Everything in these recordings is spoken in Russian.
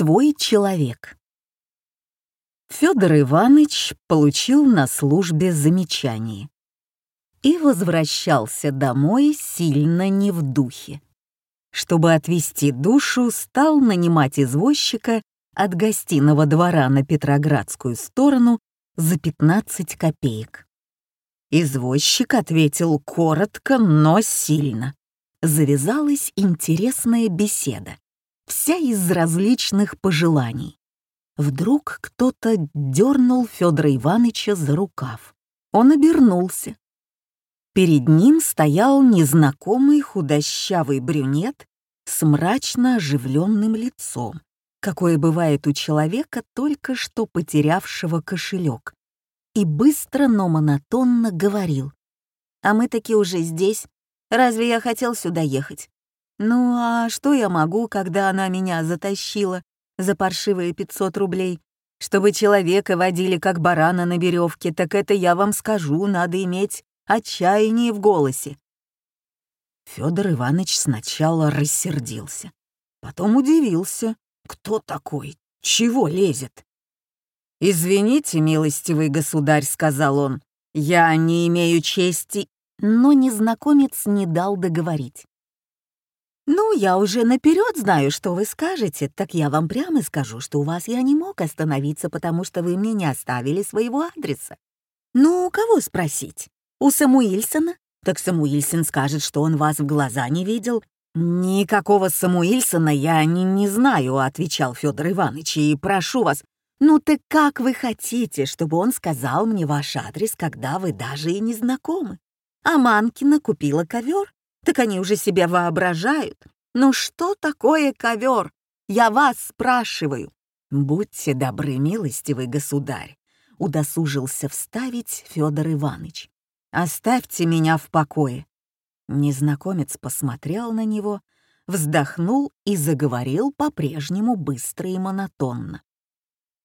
свой человек. Федор Иванович получил на службе замечание и возвращался домой сильно не в духе. Чтобы отвести душу, стал нанимать извозчика от гостиного двора на Петроградскую сторону за 15 копеек. Извозчик ответил коротко, но сильно. Завязалась интересная беседа, вся из различных пожеланий. Вдруг кто-то дернул Федора Ивановича за рукав. Он обернулся. Перед ним стоял незнакомый худощавый брюнет с мрачно оживленным лицом, какое бывает у человека, только что потерявшего кошелек, и быстро, но монотонно говорил. «А мы таки уже здесь. Разве я хотел сюда ехать? Ну а что я могу, когда она меня затащила за паршивые 500 рублей? Чтобы человека водили как барана на веревке, так это я вам скажу, надо иметь отчаяние в голосе. Федор Иванович сначала рассердился, потом удивился. Кто такой? Чего лезет? «Извините, милостивый государь», — сказал он, — «я не имею чести». Но незнакомец не дал договорить. «Ну, я уже наперед знаю, что вы скажете, так я вам прямо скажу, что у вас я не мог остановиться, потому что вы мне не оставили своего адреса. Ну, у кого спросить? У Самуильсона? Так Самуильсон скажет, что он вас в глаза не видел. «Никакого Самуильсона я не, не знаю», — отвечал Федор Иванович, «и прошу вас, ну так как вы хотите, чтобы он сказал мне ваш адрес, когда вы даже и не знакомы? А Манкина купила ковер, так они уже себя воображают. Ну что такое ковер? Я вас спрашиваю. Будьте добры, милостивый государь, удосужился вставить Федор Иванович. Оставьте меня в покое. Незнакомец посмотрел на него, вздохнул и заговорил по-прежнему быстро и монотонно.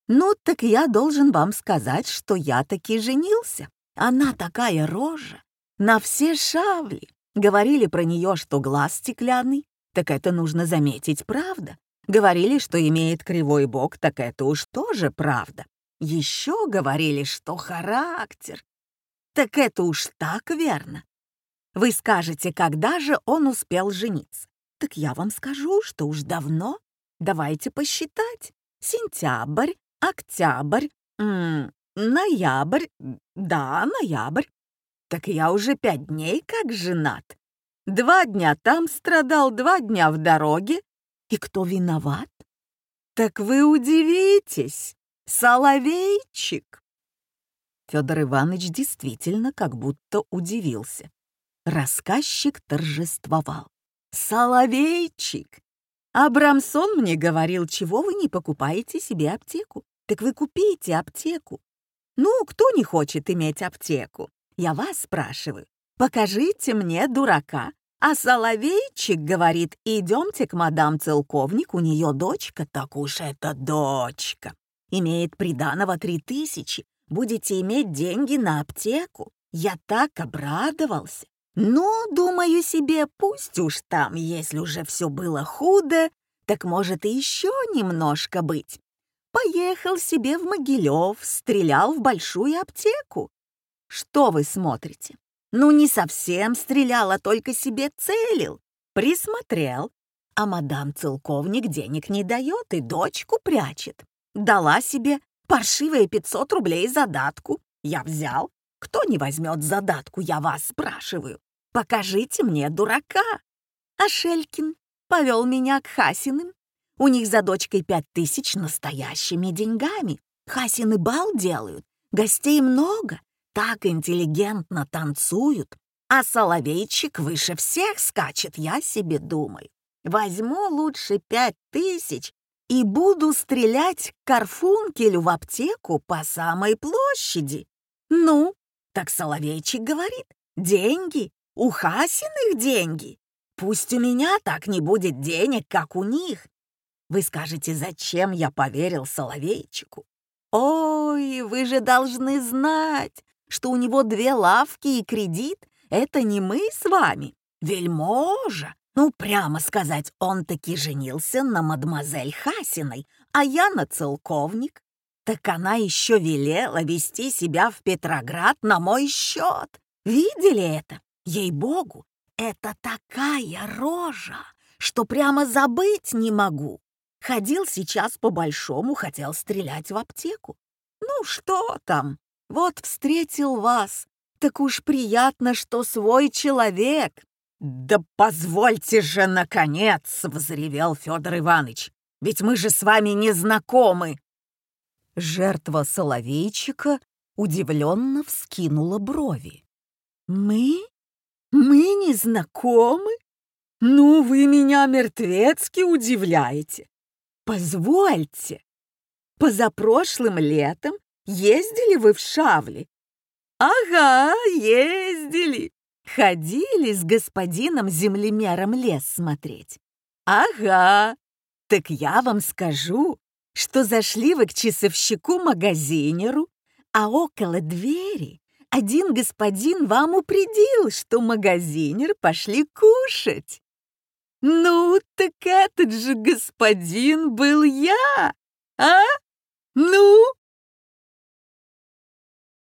«Ну, так я должен вам сказать, что я таки женился. Она такая рожа, на все шавли. Говорили про нее, что глаз стеклянный, так это нужно заметить, правда. Говорили, что имеет кривой бок, так это уж тоже правда. Еще говорили, что характер. Так это уж так верно. Вы скажете, когда же он успел жениться? Так я вам скажу, что уж давно. Давайте посчитать. Сентябрь, октябрь, м -м, ноябрь, да, ноябрь. Так я уже пять дней как женат. Два дня там страдал, два дня в дороге. И кто виноват? Так вы удивитесь, Соловейчик. Федор Иванович действительно как будто удивился. Рассказчик торжествовал. «Соловейчик! Абрамсон мне говорил, чего вы не покупаете себе аптеку? Так вы купите аптеку. Ну, кто не хочет иметь аптеку? Я вас спрашиваю. Покажите мне дурака. А Соловейчик говорит, идемте к мадам Целковник, у нее дочка, так уж это дочка. Имеет приданого три тысячи, будете иметь деньги на аптеку. Я так обрадовался. Но, думаю себе, пусть уж там, если уже все было худо, так может и еще немножко быть. Поехал себе в Могилев, стрелял в большую аптеку. Что вы смотрите? Ну, не совсем стрелял, а только себе целил. Присмотрел. А мадам Целковник денег не дает и дочку прячет. Дала себе паршивые 500 рублей задатку. Я взял. Кто не возьмет задатку, я вас спрашиваю. Покажите мне дурака. А Шелькин повел меня к Хасиным. У них за дочкой пять тысяч настоящими деньгами. Хасины бал делают, гостей много, так интеллигентно танцуют, а Соловейчик выше всех скачет, я себе думаю. Возьму лучше пять тысяч и буду стрелять Карфункелю в аптеку по самой площади. Ну, так Соловейчик говорит, деньги, у Хасиных деньги. Пусть у меня так не будет денег, как у них. Вы скажете, зачем я поверил Соловейчику? Ой, вы же должны знать, что у него две лавки и кредит — это не мы с вами. Вельможа, Ну, прямо сказать, он таки женился на мадемуазель Хасиной, а я на целковник. Так она еще велела вести себя в Петроград на мой счет. Видели это? Ей-богу, это такая рожа, что прямо забыть не могу. Ходил сейчас по-большому, хотел стрелять в аптеку. Ну что там, вот встретил вас. Так уж приятно, что свой человек. Да позвольте же, наконец, взревел Федор Иванович. Ведь мы же с вами не знакомы. Жертва соловейчика удивленно вскинула брови. «Мы? Мы не знакомы? Ну, вы меня мертвецки удивляете. Позвольте, позапрошлым летом ездили вы в Шавли? Ага, ездили. Ходили с господином землемером лес смотреть. Ага, так я вам скажу, что зашли вы к часовщику-магазинеру, а около двери один господин вам упредил, что магазинер пошли кушать. Ну, так этот же господин был я, а? Ну,